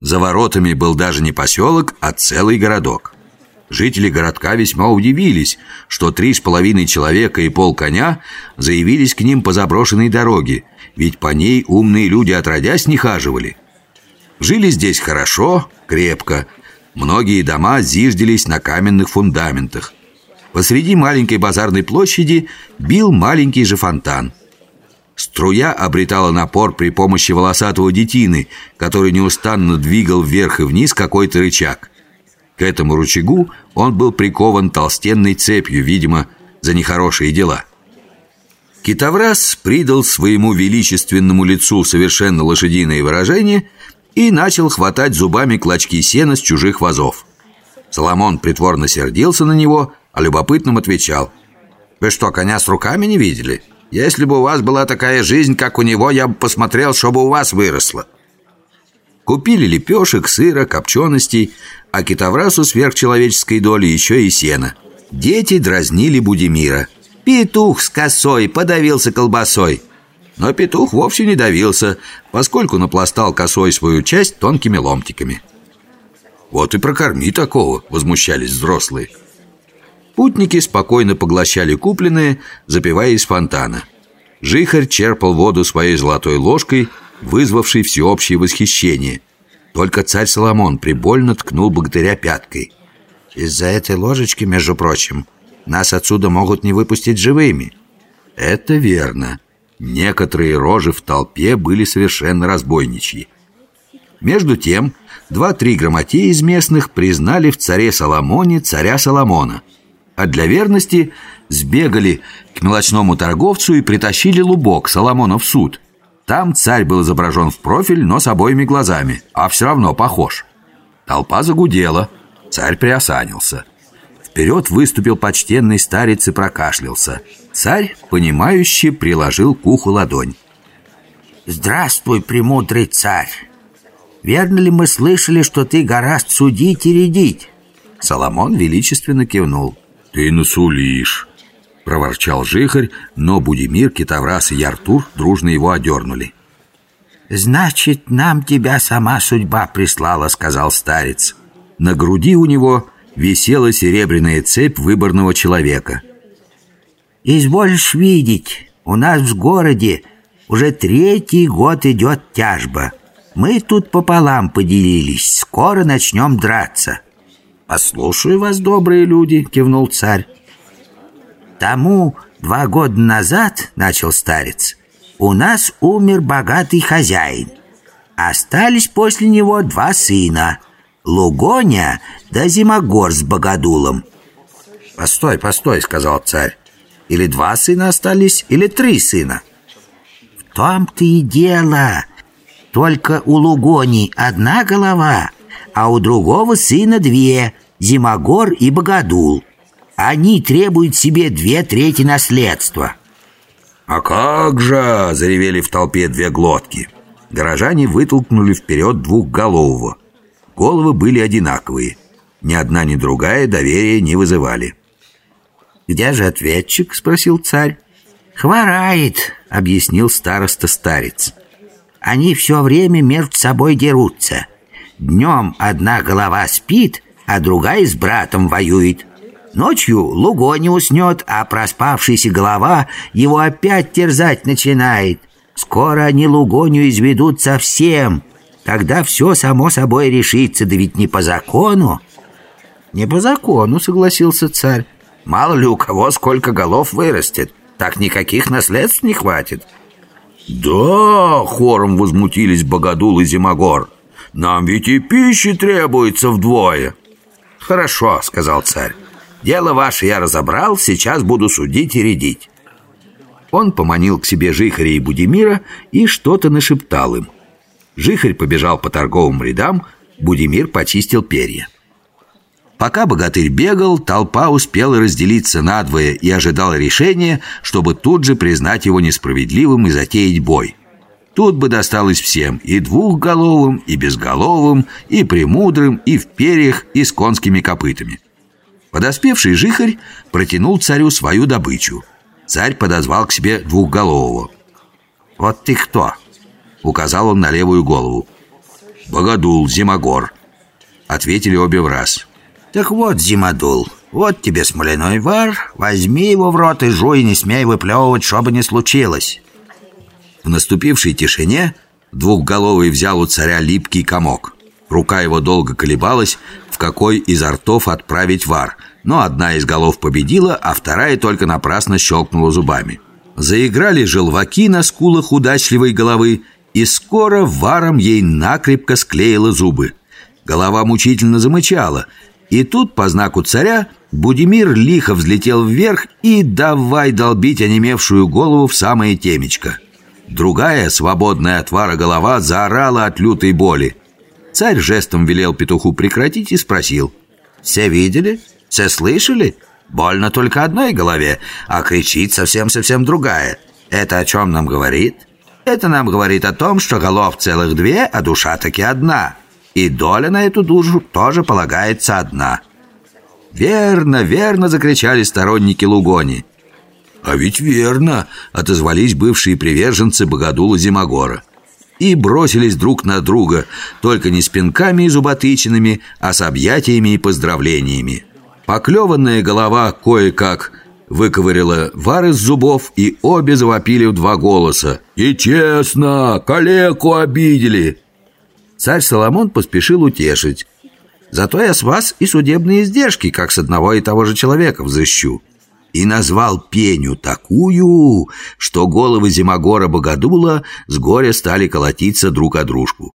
За воротами был даже не поселок, а целый городок. Жители городка весьма удивились, что три с половиной человека и пол коня заявились к ним по заброшенной дороге, ведь по ней умные люди отродясь не хаживали. Жили здесь хорошо, крепко. Многие дома зиждились на каменных фундаментах. Посреди маленькой базарной площади бил маленький же фонтан. Струя обретала напор при помощи волосатого детины, который неустанно двигал вверх и вниз какой-то рычаг. К этому рычагу он был прикован толстенной цепью, видимо, за нехорошие дела. Китоврас придал своему величественному лицу совершенно лошадиное выражение и начал хватать зубами клочки сена с чужих вазов. Соломон притворно сердился на него, а любопытным отвечал «Вы что, коня с руками не видели?» Если бы у вас была такая жизнь, как у него, я бы посмотрел, чтобы у вас выросло. Купили лепешек, сыра, копченостей, а китоврасу сверхчеловеческой доли еще и сена. Дети дразнили Будимира. Петух с косой подавился колбасой. Но петух вовсе не давился, поскольку напластал косой свою часть тонкими ломтиками. «Вот и прокорми такого!» — возмущались взрослые. Путники спокойно поглощали купленное, запивая из фонтана. Жихарь черпал воду своей золотой ложкой, вызвавшей всеобщее восхищение. Только царь Соломон прибольно ткнул богатыря пяткой. «Из-за этой ложечки, между прочим, нас отсюда могут не выпустить живыми». «Это верно. Некоторые рожи в толпе были совершенно разбойничьи». Между тем, два-три грамотея из местных признали в царе Соломоне царя Соломона – а для верности сбегали к мелочному торговцу и притащили лубок Соломона в суд. Там царь был изображен в профиль, но с обоими глазами, а все равно похож. Толпа загудела, царь приосанился. Вперед выступил почтенный старец и прокашлялся. Царь, понимающе, приложил к уху ладонь. «Здравствуй, премудрый царь! Верно ли мы слышали, что ты гораст судить и рядить?» Соломон величественно кивнул. «Ты насулишь!» — проворчал Жихарь, но Будимир, Китаврас и Яртур дружно его одернули. «Значит, нам тебя сама судьба прислала», — сказал старец. На груди у него висела серебряная цепь выборного человека. «Изволишь видеть, у нас в городе уже третий год идет тяжба. Мы тут пополам поделились, скоро начнем драться». «Послушаю вас, добрые люди», — кивнул царь. «Тому два года назад, — начал старец, — у нас умер богатый хозяин. Остались после него два сына — Лугоня да Зимогор с Богодулом». «Постой, постой», — сказал царь. «Или два сына остались, или три сына». «В том-то и дело. Только у Лугони одна голова, а у другого сына две – Зимогор и Богодул. Они требуют себе две трети наследства. «А как же!» – заревели в толпе две глотки. Горожане вытолкнули вперед двухголового. Головы были одинаковые. Ни одна, ни другая доверия не вызывали. «Где же ответчик?» – спросил царь. «Хворает», — объяснил староста-старец. «Они все время между собой дерутся. Днем одна голова спит, а другая с братом воюет. Ночью Луго не уснет, а проспавшаяся голова его опять терзать начинает. Скоро они Лугоню изведут совсем. Тогда все само собой решится, да ведь не по закону. Не по закону, согласился царь. Мало ли у кого сколько голов вырастет. Так никаких наследств не хватит. Да, хором возмутились Богодул и Зимогор. Нам ведь и пищи требуется вдвое Хорошо, сказал царь. Дело ваше я разобрал, сейчас буду судить и рядить Он поманил к себе Жихаря и Будимира и что-то нашептал им. Жихарь побежал по торговым рядам, Будимир почистил перья. Пока богатырь бегал, толпа успела разделиться надвое и ожидала решения, чтобы тут же признать его несправедливым и затеять бой. Тут бы досталось всем, и двухголовым, и безголовым, и премудрым, и в перьях, и с конскими копытами. Подоспевший жихарь протянул царю свою добычу. Царь подозвал к себе двухголового. «Вот ты кто?» — указал он на левую голову. Богодул, Зимогор Ответили обе в раз Так вот, Зимодул, вот тебе смоляной вар Возьми его в рот и жуй, не смей выплевывать, что бы ни случилось В наступившей тишине Двухголовый взял у царя липкий комок. Рука его долго колебалась, в какой из ртов отправить вар. Но одна из голов победила, а вторая только напрасно щелкнула зубами. Заиграли желваки на скулах удачливой головы И скоро варом ей накрепко склеила зубы. Голова мучительно замычала. И тут, по знаку царя, Будимир лихо взлетел вверх И давай долбить онемевшую голову в самое темечко Другая, свободная от вара голова, заорала от лютой боли Царь жестом велел петуху прекратить и спросил «Все видели? Все слышали? Больно только одной голове, а кричит совсем-совсем другая. Это о чем нам говорит? Это нам говорит о том, что голов целых две, а душа таки одна. И доля на эту душу тоже полагается одна». «Верно, верно!» — закричали сторонники Лугони. «А ведь верно!» — отозвались бывшие приверженцы Богодула Зимогора и бросились друг на друга, только не с пинками и зуботычинами, а с объятиями и поздравлениями. Поклеванная голова кое-как выковырила вар из зубов, и обе завопили в два голоса. «И честно, калеку обидели!» Царь Соломон поспешил утешить. «Зато я с вас и судебные издержки, как с одного и того же человека взыщу» и назвал пеню такую, что головы Зимогора Богодула с горя стали колотиться друг о дружку.